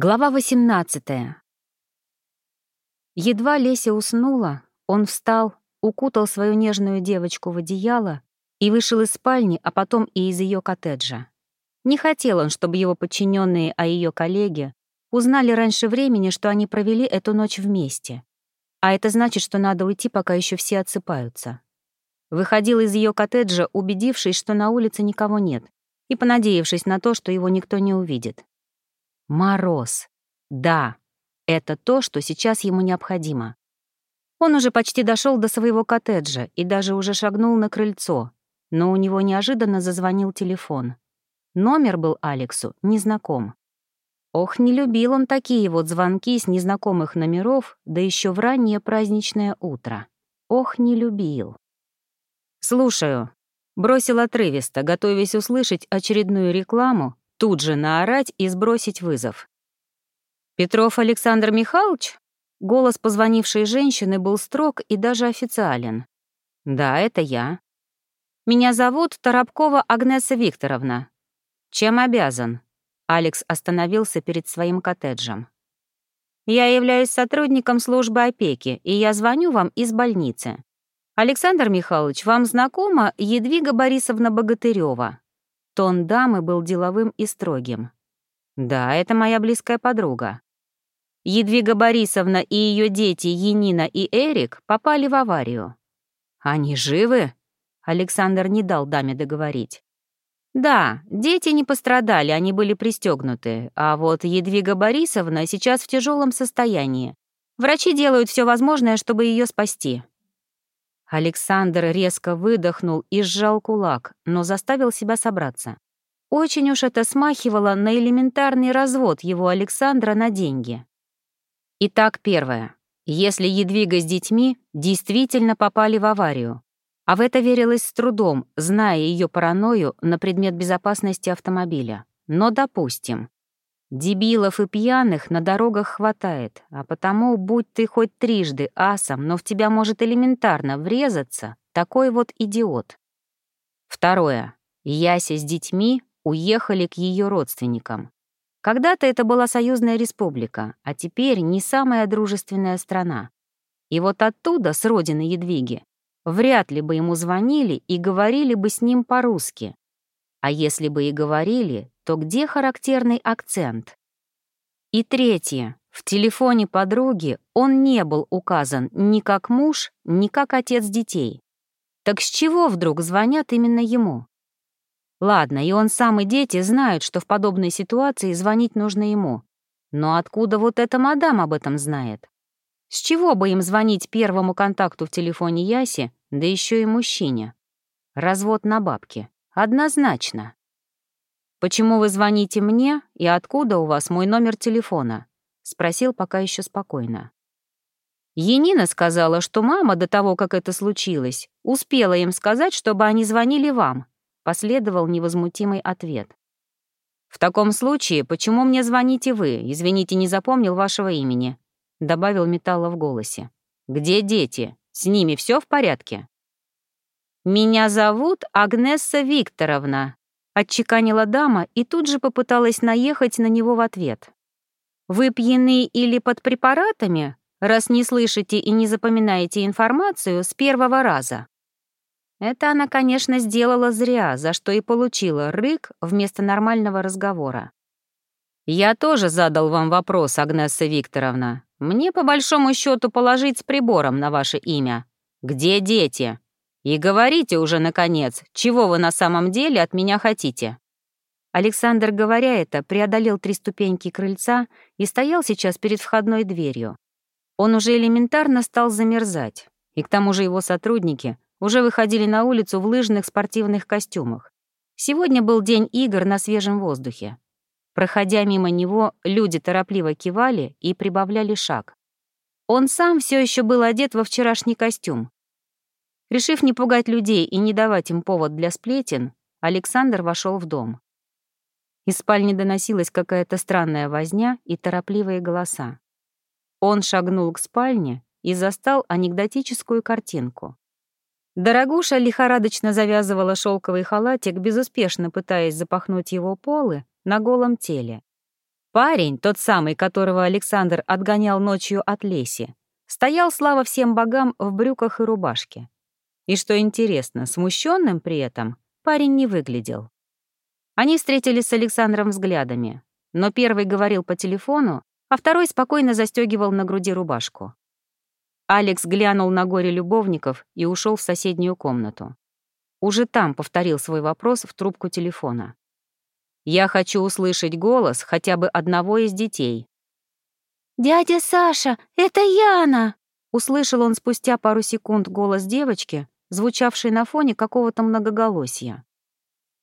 Глава 18. Едва Леся уснула, он встал, укутал свою нежную девочку в одеяло и вышел из спальни, а потом и из ее коттеджа. Не хотел он, чтобы его подчиненные, а ее коллеги, узнали раньше времени, что они провели эту ночь вместе. А это значит, что надо уйти, пока еще все отсыпаются. Выходил из ее коттеджа, убедившись, что на улице никого нет, и понадеявшись на то, что его никто не увидит. Мороз. Да, это то, что сейчас ему необходимо. Он уже почти дошел до своего коттеджа и даже уже шагнул на крыльцо, но у него неожиданно зазвонил телефон. Номер был Алексу незнаком. Ох, не любил он такие вот звонки с незнакомых номеров, да еще в раннее праздничное утро. Ох, не любил. «Слушаю», — бросил отрывисто, готовясь услышать очередную рекламу, тут же наорать и сбросить вызов. «Петров Александр Михайлович?» Голос позвонившей женщины был строг и даже официален. «Да, это я. Меня зовут Торопкова Агнеса Викторовна. Чем обязан?» Алекс остановился перед своим коттеджем. «Я являюсь сотрудником службы опеки, и я звоню вам из больницы. Александр Михайлович, вам знакома Едвига Борисовна Богатырева? Тон дамы был деловым и строгим. «Да, это моя близкая подруга. Едвига Борисовна и ее дети Енина и Эрик попали в аварию. Они живы?» Александр не дал даме договорить. «Да, дети не пострадали, они были пристегнуты, а вот Едвига Борисовна сейчас в тяжелом состоянии. Врачи делают все возможное, чтобы ее спасти. Александр резко выдохнул и сжал кулак, но заставил себя собраться. Очень уж это смахивало на элементарный развод его Александра на деньги. Итак, первое. Если Едвига с детьми действительно попали в аварию, а в это верилось с трудом, зная ее паранойю на предмет безопасности автомобиля. Но допустим. Дебилов и пьяных на дорогах хватает, а потому, будь ты хоть трижды асом, но в тебя может элементарно врезаться такой вот идиот. Второе. Яся с детьми уехали к ее родственникам. Когда-то это была союзная республика, а теперь не самая дружественная страна. И вот оттуда, с родины Едвиги, вряд ли бы ему звонили и говорили бы с ним по-русски. А если бы и говорили, то где характерный акцент? И третье. В телефоне подруги он не был указан ни как муж, ни как отец детей. Так с чего вдруг звонят именно ему? Ладно, и он сам и дети знают, что в подобной ситуации звонить нужно ему. Но откуда вот эта мадам об этом знает? С чего бы им звонить первому контакту в телефоне Яси, да еще и мужчине? Развод на бабки. Однозначно. «Почему вы звоните мне и откуда у вас мой номер телефона?» — спросил пока еще спокойно. Енина сказала, что мама до того, как это случилось, успела им сказать, чтобы они звонили вам. Последовал невозмутимый ответ. «В таком случае, почему мне звоните вы? Извините, не запомнил вашего имени», — добавил металла в голосе. «Где дети? С ними все в порядке?» «Меня зовут Агнесса Викторовна», отчеканила дама и тут же попыталась наехать на него в ответ. «Вы пьяны или под препаратами, раз не слышите и не запоминаете информацию с первого раза?» Это она, конечно, сделала зря, за что и получила рык вместо нормального разговора. «Я тоже задал вам вопрос, Агнесса Викторовна. Мне, по большому счету, положить с прибором на ваше имя. Где дети?» И говорите уже, наконец, чего вы на самом деле от меня хотите?» Александр, говоря это, преодолел три ступеньки крыльца и стоял сейчас перед входной дверью. Он уже элементарно стал замерзать, и к тому же его сотрудники уже выходили на улицу в лыжных спортивных костюмах. Сегодня был день игр на свежем воздухе. Проходя мимо него, люди торопливо кивали и прибавляли шаг. Он сам все еще был одет во вчерашний костюм, Решив не пугать людей и не давать им повод для сплетен, Александр вошел в дом. Из спальни доносилась какая-то странная возня и торопливые голоса. Он шагнул к спальне и застал анекдотическую картинку. Дорогуша лихорадочно завязывала шелковый халатик, безуспешно пытаясь запахнуть его полы на голом теле. Парень, тот самый, которого Александр отгонял ночью от Леси, стоял, слава всем богам, в брюках и рубашке. И что интересно, смущенным при этом парень не выглядел. Они встретились с Александром взглядами, но первый говорил по телефону, а второй спокойно застегивал на груди рубашку. Алекс глянул на горе любовников и ушел в соседнюю комнату. Уже там повторил свой вопрос в трубку телефона. «Я хочу услышать голос хотя бы одного из детей». «Дядя Саша, это Яна!» Услышал он спустя пару секунд голос девочки, звучавший на фоне какого-то многоголосия.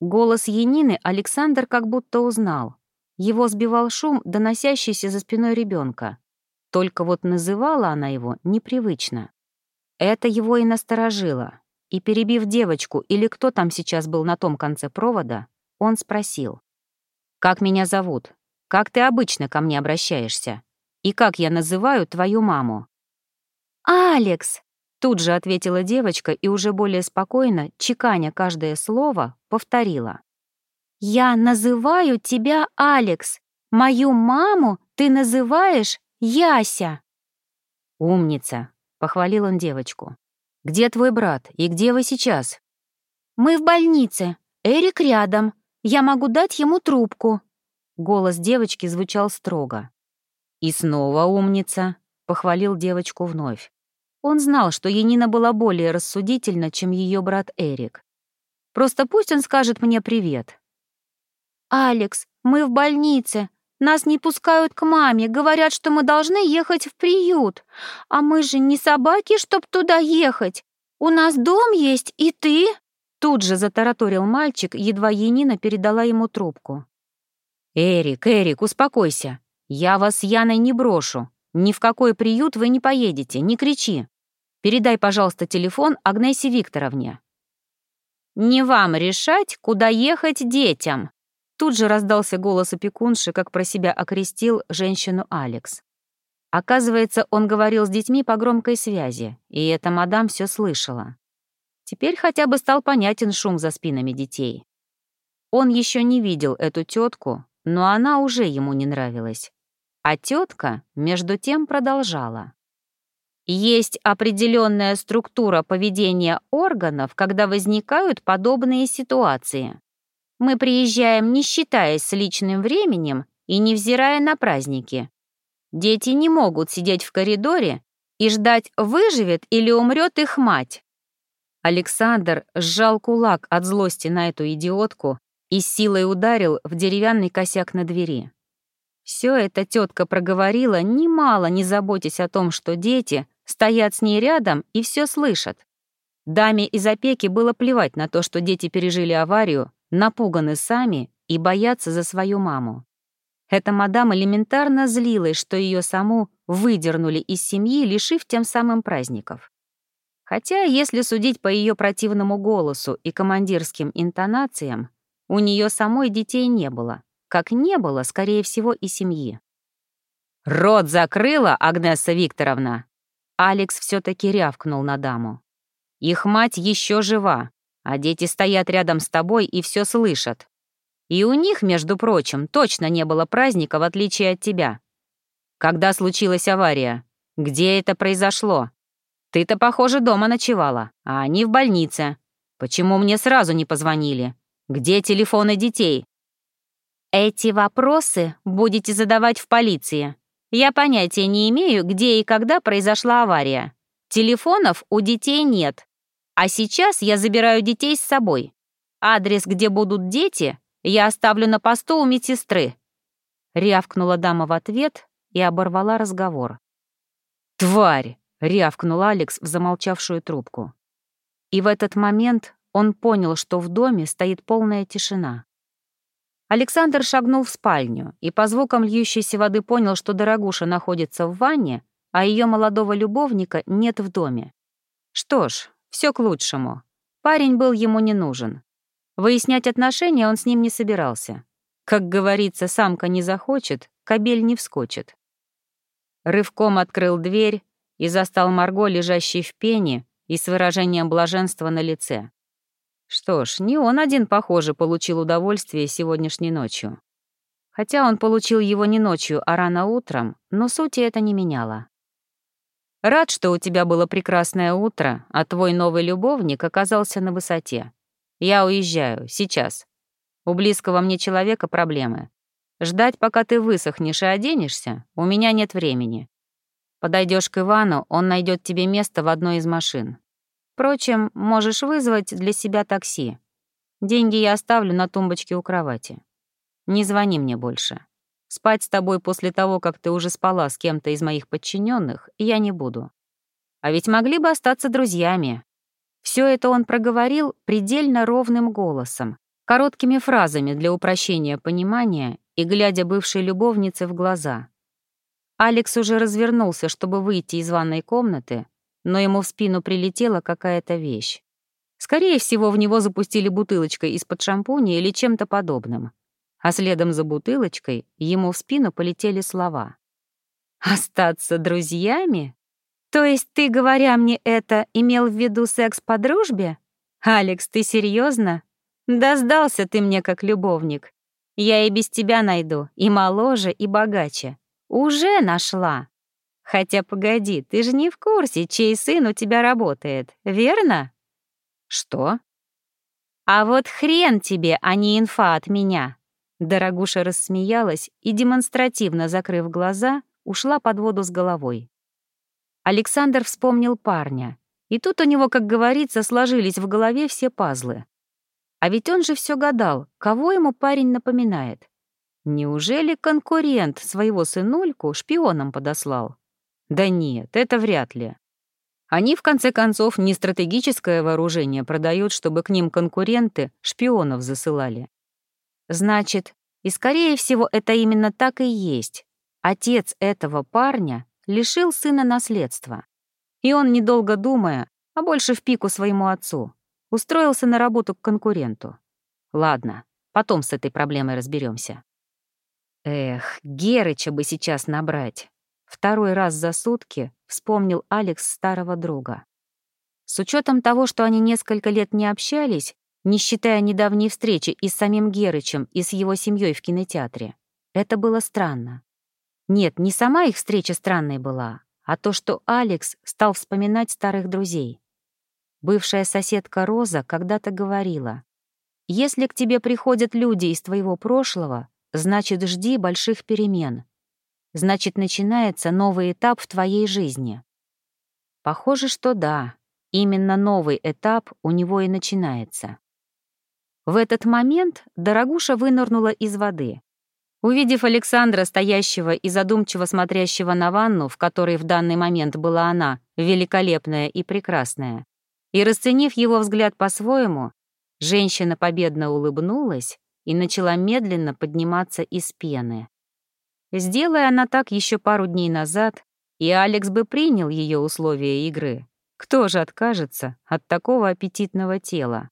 Голос Янины Александр как будто узнал. Его сбивал шум, доносящийся за спиной ребенка. Только вот называла она его непривычно. Это его и насторожило. И, перебив девочку или кто там сейчас был на том конце провода, он спросил. «Как меня зовут? Как ты обычно ко мне обращаешься? И как я называю твою маму?» «Алекс!» Тут же ответила девочка и уже более спокойно, чеканя каждое слово, повторила. «Я называю тебя Алекс. Мою маму ты называешь Яся». «Умница», — похвалил он девочку. «Где твой брат и где вы сейчас?» «Мы в больнице. Эрик рядом. Я могу дать ему трубку». Голос девочки звучал строго. «И снова умница», — похвалил девочку вновь. Он знал, что Янина была более рассудительна, чем ее брат Эрик. «Просто пусть он скажет мне привет». «Алекс, мы в больнице. Нас не пускают к маме, говорят, что мы должны ехать в приют. А мы же не собаки, чтоб туда ехать. У нас дом есть, и ты...» Тут же затараторил мальчик, едва Янина передала ему трубку. «Эрик, Эрик, успокойся. Я вас с Яной не брошу. Ни в какой приют вы не поедете, не кричи. Передай, пожалуйста, телефон Агнесе Викторовне». «Не вам решать, куда ехать детям», Тут же раздался голос опекунши, как про себя окрестил женщину Алекс. Оказывается, он говорил с детьми по громкой связи, и эта мадам все слышала. Теперь хотя бы стал понятен шум за спинами детей. Он еще не видел эту тетку, но она уже ему не нравилась. А тетка, между тем, продолжала. Есть определенная структура поведения органов, когда возникают подобные ситуации. Мы приезжаем, не считаясь с личным временем и невзирая на праздники. Дети не могут сидеть в коридоре и ждать, выживет или умрет их мать. Александр сжал кулак от злости на эту идиотку и силой ударил в деревянный косяк на двери. Все это тетка проговорила, немало не заботясь о том, что дети стоят с ней рядом и все слышат. Даме из опеки было плевать на то, что дети пережили аварию, напуганы сами и боятся за свою маму. Эта мадам элементарно злилась, что ее саму выдернули из семьи, лишив тем самым праздников. Хотя, если судить по ее противному голосу и командирским интонациям, у нее самой детей не было, как не было, скорее всего, и семьи. «Рот закрыла, Агнеса Викторовна!» Алекс все таки рявкнул на даму. «Их мать еще жива, а дети стоят рядом с тобой и все слышат. И у них, между прочим, точно не было праздника, в отличие от тебя. Когда случилась авария? Где это произошло? Ты-то, похоже, дома ночевала, а они в больнице. Почему мне сразу не позвонили? Где телефоны детей? Эти вопросы будете задавать в полиции. Я понятия не имею, где и когда произошла авария. Телефонов у детей нет. А сейчас я забираю детей с собой. Адрес, где будут дети, я оставлю на посту у медсестры». Рявкнула дама в ответ и оборвала разговор. «Тварь!» — рявкнул Алекс в замолчавшую трубку. И в этот момент он понял, что в доме стоит полная тишина. Александр шагнул в спальню и по звукам льющейся воды понял, что дорогуша находится в ванне, а ее молодого любовника нет в доме. Что ж, все к лучшему. Парень был ему не нужен. Выяснять отношения он с ним не собирался. Как говорится, самка не захочет, кобель не вскочит. Рывком открыл дверь и застал Марго, лежащей в пене и с выражением блаженства на лице. Что ж, не он один, похоже, получил удовольствие сегодняшней ночью. Хотя он получил его не ночью, а рано утром, но сути это не меняло. Рад, что у тебя было прекрасное утро, а твой новый любовник оказался на высоте. Я уезжаю, сейчас. У близкого мне человека проблемы. Ждать, пока ты высохнешь и оденешься, у меня нет времени. Подойдешь к Ивану, он найдет тебе место в одной из машин. Впрочем, можешь вызвать для себя такси. Деньги я оставлю на тумбочке у кровати. Не звони мне больше. Спать с тобой после того, как ты уже спала с кем-то из моих подчиненных, я не буду. А ведь могли бы остаться друзьями. Все это он проговорил предельно ровным голосом, короткими фразами для упрощения понимания и глядя бывшей любовнице в глаза. Алекс уже развернулся, чтобы выйти из ванной комнаты, но ему в спину прилетела какая-то вещь. Скорее всего, в него запустили бутылочкой из-под шампуня или чем-то подобным а следом за бутылочкой ему в спину полетели слова. «Остаться друзьями? То есть ты, говоря мне это, имел в виду секс по дружбе? Алекс, ты серьезно? Да сдался ты мне как любовник. Я и без тебя найду, и моложе, и богаче. Уже нашла. Хотя погоди, ты же не в курсе, чей сын у тебя работает, верно? Что? А вот хрен тебе, а не инфа от меня. Дорогуша рассмеялась и, демонстративно закрыв глаза, ушла под воду с головой. Александр вспомнил парня, и тут у него, как говорится, сложились в голове все пазлы. А ведь он же все гадал, кого ему парень напоминает. Неужели конкурент своего сынульку шпионом подослал? Да нет, это вряд ли. Они, в конце концов, не стратегическое вооружение продают, чтобы к ним конкуренты шпионов засылали. Значит, и скорее всего это именно так и есть. Отец этого парня лишил сына наследства. И он, недолго думая, а больше в пику своему отцу, устроился на работу к конкуренту. Ладно, потом с этой проблемой разберемся. Эх, Герыча бы сейчас набрать. Второй раз за сутки вспомнил Алекс старого друга. С учетом того, что они несколько лет не общались, не считая недавней встречи и с самим Герычем, и с его семьей в кинотеатре. Это было странно. Нет, не сама их встреча странной была, а то, что Алекс стал вспоминать старых друзей. Бывшая соседка Роза когда-то говорила, «Если к тебе приходят люди из твоего прошлого, значит, жди больших перемен. Значит, начинается новый этап в твоей жизни». Похоже, что да, именно новый этап у него и начинается. В этот момент Дорогуша вынырнула из воды. Увидев Александра, стоящего и задумчиво смотрящего на ванну, в которой в данный момент была она, великолепная и прекрасная, и расценив его взгляд по-своему, женщина победно улыбнулась и начала медленно подниматься из пены. Сделая она так еще пару дней назад, и Алекс бы принял ее условия игры. Кто же откажется от такого аппетитного тела?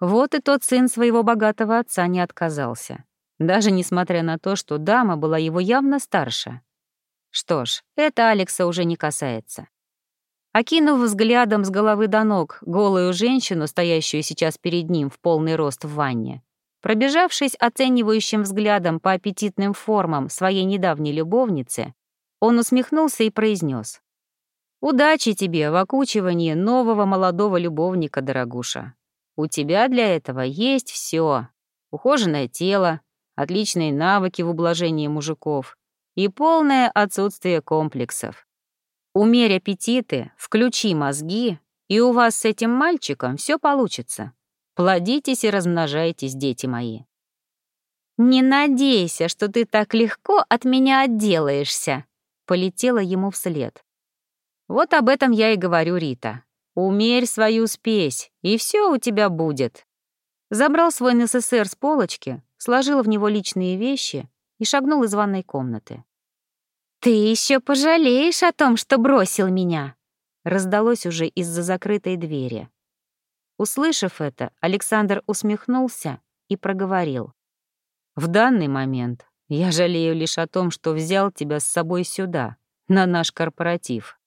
Вот и тот сын своего богатого отца не отказался, даже несмотря на то, что дама была его явно старше. Что ж, это Алекса уже не касается. Окинув взглядом с головы до ног голую женщину, стоящую сейчас перед ним в полный рост в ванне, пробежавшись оценивающим взглядом по аппетитным формам своей недавней любовницы, он усмехнулся и произнес: «Удачи тебе в окучивании нового молодого любовника, дорогуша. У тебя для этого есть все: Ухоженное тело, отличные навыки в ублажении мужиков и полное отсутствие комплексов. Умерь аппетиты, включи мозги, и у вас с этим мальчиком все получится. Плодитесь и размножайтесь, дети мои. «Не надейся, что ты так легко от меня отделаешься», — полетела ему вслед. «Вот об этом я и говорю, Рита. Умерь свою спесь, и все у тебя будет. Забрал свой НССР с полочки, сложил в него личные вещи и шагнул из ванной комнаты. «Ты еще пожалеешь о том, что бросил меня!» раздалось уже из-за закрытой двери. Услышав это, Александр усмехнулся и проговорил. «В данный момент я жалею лишь о том, что взял тебя с собой сюда, на наш корпоратив.